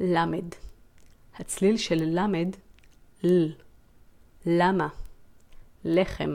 למד. הצליל של למד, ל. למה. לחם.